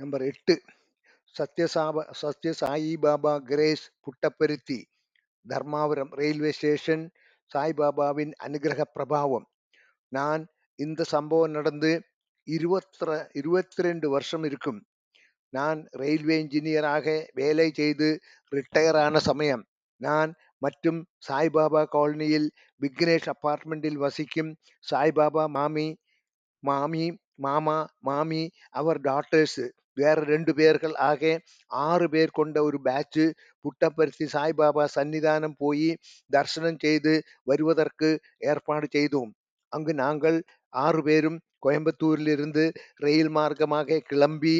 Number எட்டு. சத்யசாப Sathya Sai Baba grace Puttaparthi Dharmapuram railway station சாய்பாபாவின் அனுகிரக பிரபாவம். நான் இந்த சம்பவம் நடந்து இருபத்தி இருபத்தி ரெண்டு வருஷம் இருக்கும். நான் ரயில்வே இன்ஜினியராக வேலை செய்து ரிட்டையர் ஆன சமயம். நான் மற்றும் சாய்பாபா காலனியில் விக்னேஷ் அப்பார்ட்மெண்டில் வசிக்கும் சாய்பாபா மாமி மாமி மாமா மாமி அவர் டாட்டர்ஸ் வேற ரெண்டு பேர்கள். ஆக ஆறு பேர் கொண்ட ஒரு பேட்ச் புட்டப்பருத்தி சாய்பாபா சன்னிதானம் போய் தரிசனம் செய்து வருவதற்கு ஏற்பாடு செய்தோம். அங்கு நாங்கள் ஆறு பேரும் கோயம்புத்தூரிலிருந்து ரயில் மார்க்கமாக கிளம்பி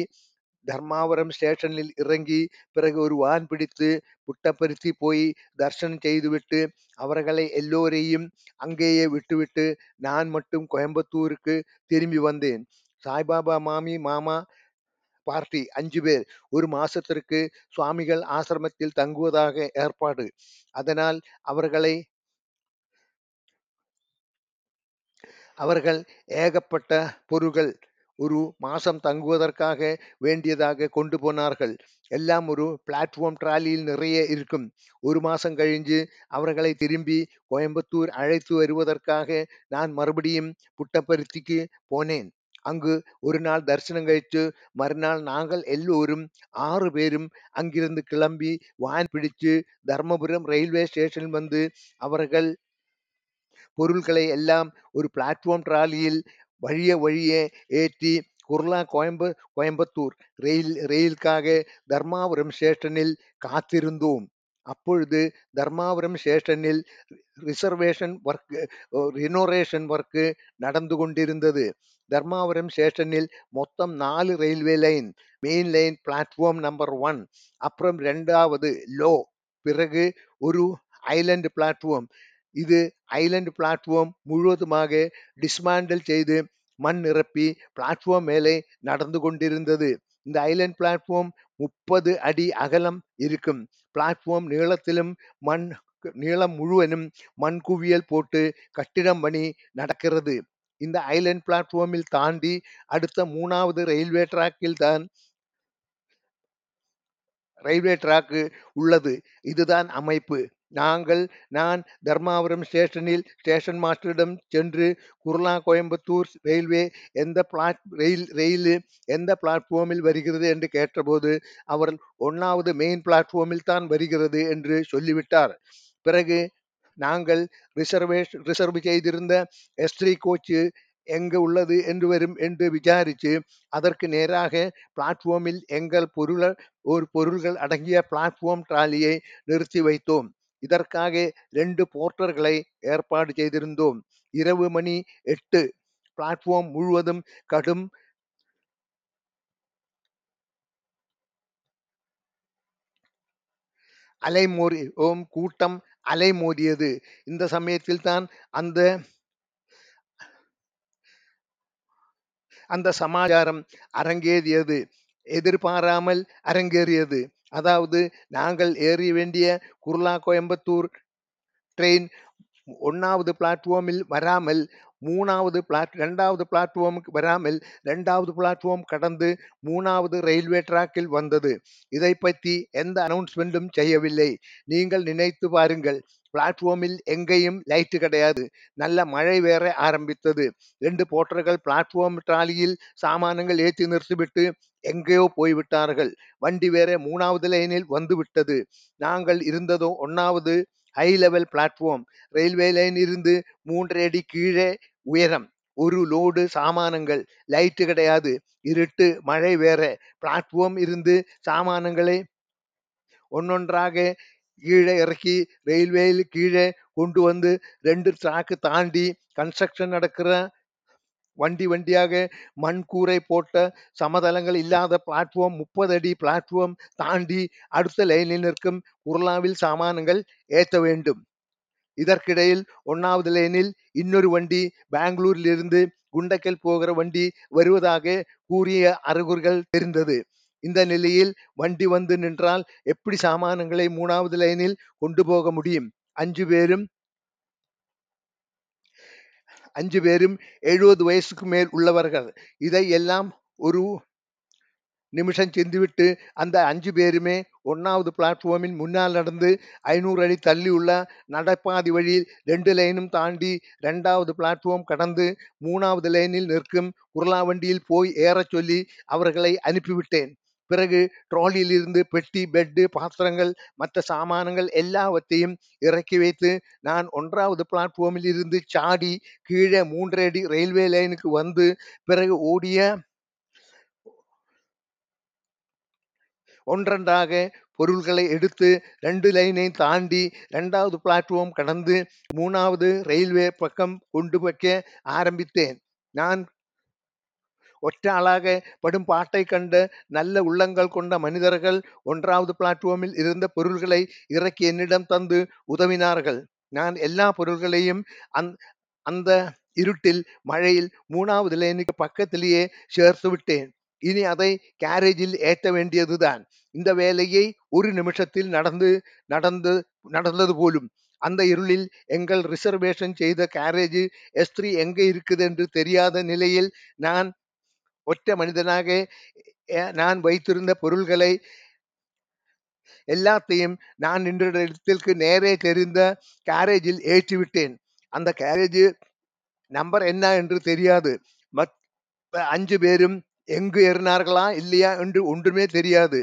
தர்மாவரம் ஸ்டேஷனில் இறங்கி பிறகு ஒரு வான் பிடித்து புட்டப்பருத்தி போய் தர்சனம் செய்துவிட்டு அவர்களை எல்லோரையும் அங்கேயே விட்டுவிட்டு நான் மட்டும் கோயம்புத்தூருக்கு திரும்பி வந்தேன். சாய்பாபா மாமி மாமா பார்ட்டி அஞ்சு பேர். ஒரு மாசத்திற்கு சுவாமிகள் ஆசிரமத்தில் தங்குவதாக ஏற்பாடு. அதனால் அவர்களை அவர்கள் ஏகப்பட்ட பொருள்கள் ஒரு மாசம் தங்குவதற்காக வேண்டியதாக கொண்டு போனார்கள். எல்லாம் ஒரு பிளாட்ஃபார்ம் ட்ராலியில் நிறைய இருக்கும். ஒரு மாசம் கழிஞ்சு அவர்களை திரும்பி கோயம்புத்தூர் அழைத்து வருவதற்காக நான் மறுபடியும் புட்டப்பருத்திக்கு போனேன். அங்கு ஒரு நாள் தரிசனம் கழித்து மறுநாள் நாங்கள் எல்லோரும் ஆறு பேரும் அங்கிருந்து கிளம்பி வான் பிடித்து தர்மபுரம் ரயில்வே ஸ்டேஷன் வந்து அவர்கள் பொருள்களை எல்லாம் ஒரு பிளாட்ஃபார்ம் ட்ராலியில் வழிய வழிய ஏற்றி குர்லா கோயம்ப கோயம்புத்தூர் ரயில் ரயிலுக்காக தர்மாபுரம் ஸ்டேஷனில் காத்திருந்தோம். அப்பொழுது தர்மாபுரம் ஸ்டேஷனில் ரிசர்வேஷன் ஒர்க்கு ரினோரேஷன் ஒர்க்கு நடந்து கொண்டிருந்தது. தர்மாபுரம் ஸ்டேஷனில் மொத்தம் நாலு railway line main line platform number one அப்புறம் ரெண்டாவது லோ பிறகு ஒரு ஐலண்ட் பிளாட்ஃபார்ம் இது ஐலண்ட் பிளாட்ஃபார்ம் முழுவதுமாக டிஸ்மாண்டில் செய்து மண் நிரப்பி பிளாட்ஃபார்ம் மேலே நடந்து கொண்டிருந்தது. இந்த ஐலண்ட் பிளாட்ஃபார்ம் முப்பது அடி அகலம் இருக்கும். பிளாட்ஃபார்ம் நீளத்திலும் மண் நீளம் முழுவதும் மண் குவியல் போட்டு கட்டிடம் பணி நடக்கிறது. இந்த ஐலண்ட் பிளாட்ஃபார்மில் தாண்டி அடுத்த மூணாவது ரயில்வே டிராக்கில் தான் ரயில்வே டிராக்கு உள்ளது. இதுதான் அமைப்பு. நாங்கள் நான் தர்மாபுரம் ஸ்டேஷனில் ஸ்டேஷன் மாஸ்டரிடம் சென்று குர்லா கோயம்புத்தூர் ரயில்வே எந்த பிளாட் ரயில் ரயில் எந்த பிளாட்ஃபார்மில் வருகிறது என்று கேட்டபோது அவர் ஒன்றாவது மெயின் பிளாட்ஃபார்மில் தான் வருகிறது என்று சொல்லிவிட்டார். பிறகு நாங்கள் ரிசர்வேஷன் ரிசர்வ் செய்திருந்த எஸ்ட்ரி கோச்சு எங்க உள்ளது என்று வரும் என்று விசாரித்து அதற்கு நேராக பிளாட்ஃபார்மில் எங்கள் பொருள் ஒரு பொருள்கள் அடங்கிய பிளாட்ஃபார்ம் ட்ராலியை நிறுத்தி வைத்தோம். இதற்காக ரெண்டு போர்ட்டர்களை ஏற்பாடு செய்திருந்தோம். இரவு மணி எட்டு. பிளாட்ஃபார்ம் முழுவதும் கடும் அலைமோரி ஓம் கூட்டம் அலைமோதியது இந்த சமயத்தில் தான் அந்த அந்த சமாச்சாரம் அரங்கேறியது. எதிர்பாராமல் அரங்கேறியது. அதாவது நாங்கள் ஏறி வேண்டிய குர்லா கோயம்புத்தூர் ட்ரெயின் ஒன்றாவது பிளாட்ஃபார்மில் வராமல் மூணாவது பிளாட் ரெண்டாவது பிளாட்ஃபார்முக்கு வராமல் ரெண்டாவது பிளாட்ஃபார்ம் கடந்து மூணாவது ரயில்வே டிராக்கில் வந்தது. இதை பற்றி எந்த அனௌன்ஸ்மெண்ட்டும் செய்யவில்லை. நீங்கள் நினைத்து பாருங்கள் பிளாட்ஃபார்மில் எங்கேயும் லைட்டு கிடையாது. நல்ல மழை வேற ஆரம்பித்தது. ரெண்டு போட்டர்கள் பிளாட்ஃபார்ம் ட்ராலியில் சாமானங்கள் ஏற்றி நிறுத்திவிட்டு எங்கேயோ போய்விட்டார்கள். வண்டி வேற மூணாவது லைனில் வந்து விட்டது நாங்கள் இருந்ததோ ஒன்றாவது high level platform railway line இருந்து மூன்றரை அடி கீழே உயரம். ஒரு லோடு சாமானங்கள். லைட்டு கிடையாது. இருட்டு மழை வேற. பிளாட்ஃபார்ம் இருந்து சாமானங்களை ஒன்னொன்றாக கீழே இறக்கி ரயில்வேயில் கீழே கொண்டு வந்து ரெண்டு ட்ராக்கு தாண்டி கன்ஸ்ட்ரக்ஷன் நடக்கிற வண்டி வண்டியாக மண் கூரை போட்ட சமதளங்கள் இல்லாத பிளாட்ஃபார்ம் முப்பது அடி பிளாட்ஃபார்ம் தாண்டி அடுத்த லைனில் நிற்கும் குர்லாவில் சாமான்கள் ஏற்ற வேண்டும். இதற்கிடையில் ஒன்னாவது லைனில் இன்னொரு வண்டி பெங்களூரிலிருந்து குண்டக்கல் போகிற வண்டி வருவதாக கூறிய அறிகுறிகள் தெரிந்தது. இந்த நிலையில் வண்டி வந்து நின்றால் எப்படி சாமானங்களை மூணாவது லைனில் கொண்டு போக முடியும்? அஞ்சு பேரும் அஞ்சு பேரும் எழுபது வயசுக்கு மேல் உள்ளவர்கள். இதை எல்லாம் ஒரு நிமிஷம் சென்றுவிட்டு அந்த அஞ்சு பேருமே ஒன்னாவது பிளாட்ஃபார்மின் முன்னால் நடந்து ஐநூறு அடி தள்ளி உள்ள நடப்பாதி வழியில் ரெண்டு லைனும் தாண்டி ரெண்டாவது பிளாட்ஃபார்ம் கடந்து மூணாவது லைனில் நிற்கும் உருளா வண்டியில் போய் ஏறச் சொல்லி அவர்களை அனுப்பிவிட்டேன். பிறகு ட்ராலியிலிருந்து பெட்டி பெட்டு பாத்திரங்கள் மற்ற சாமானங்கள் எல்லாவற்றையும் இறக்கி வைத்து நான் ஒன்றாவது பிளாட்ஃபார்மில் இருந்து சாடி கீழே மூன்றடி ரயில்வே லைனுக்கு வந்து பிறகு ஓடிய ஒன்றொன்றாக பொருள்களை எடுத்து ரெண்டு லைனை தாண்டி ரெண்டாவது பிளாட்ஃபார்ம் கடந்து மூணாவது ரயில்வே பக்கம் கொண்டு வைக்க ஆரம்பித்தேன். நான் ஒற்றாளாக படும் பாட்டை கண்ட நல்ல உள்ளங்கள் கொண்ட மனிதர்கள் ஒன்றாவது பிளாட்ஃபார்மில் இருந்த பொருள்களை இறக்கி என்னிடம் தந்து உதவினார்கள். நான் எல்லா பொருள்களையும் அந் அந்த இருட்டில் மழையில் மூணாவது லைனுக்கு பக்கத்திலேயே சேர்த்து விட்டேன். இனி அதை கேரேஜில் ஏற்ற வேண்டியதுதான். இந்த வேலையை ஒரு நிமிஷத்தில் நடந்து நடந்து நடந்தது போலும். அந்த இருளில் எங்கள் ரிசர்வேஷன் செய்த கேரேஜ் எஸ்திரி எங்கே இருக்குது என்று தெரியாத நிலையில் நான் ஒற்ற மனிதனாக நான் வைத்திருந்த பொருள்களை எல்லாத்தையும் நான் நின்ற இடத்திற்கு நேரே தெரிந்த கேரேஜில் ஏற்றிவிட்டேன். அந்த கேரேஜ் நம்பர் என்ன என்று தெரியாது. அஞ்சு பேரும் எங்கு ஏறினார்களா இல்லையா என்று ஒன்றுமே தெரியாது.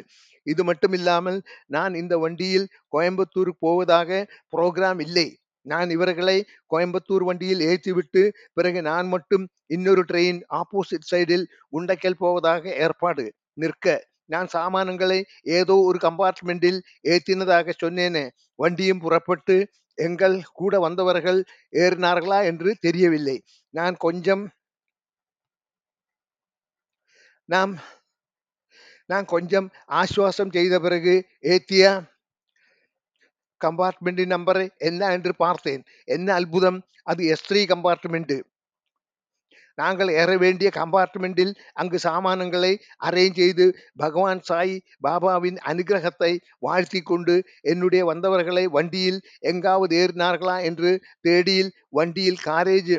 இது மட்டும் இல்லாமல் நான் இந்த வண்டியில் கோயம்புத்தூர் போவதாக புரோகிராம் இல்லை. நான் இவர்களை கோயம்புத்தூர் வண்டியில் ஏற்றிவிட்டு பிறகு நான் மட்டும் இன்னொரு ட்ரெயின் ஆப்போசிட் சைடில் உண்டைக்கல் போவதாக ஏற்பாடு நிற்க நான் சாமானங்களை ஏதோ ஒரு கம்பார்ட்மெண்டில் ஏற்றினதாக சொன்னேனே வண்டியும் புறப்பட்டு எங்கள் கூட வந்தவர்கள் ஏறினார்களா என்று தெரியவில்லை. நான் கொஞ்சம் நாம் நான் கொஞ்சம் ஆசுவாசம் செய்த பிறகு ஏத்திய கம்பார்ட்மெண்டின் நம்பரை என்ன என்று பார்த்தேன் என்ன அற்புதம் அது எஸ் த்ரீ கம்பார்ட்மெண்ட் நாங்கள் ஏற வேண்டிய கம்பார்ட்மெண்டில் அங்கு சாமானங்களை அரேஞ்ச் செய்து பகவான் சாய் பாபாவின் அனுகிரகத்தை வாழ்த்தி கொண்டு என்னுடைய வந்தவர்களை வண்டியில் எங்காவது ஏறினார்களா என்று தேடியில் வண்டியில் காரேஜ்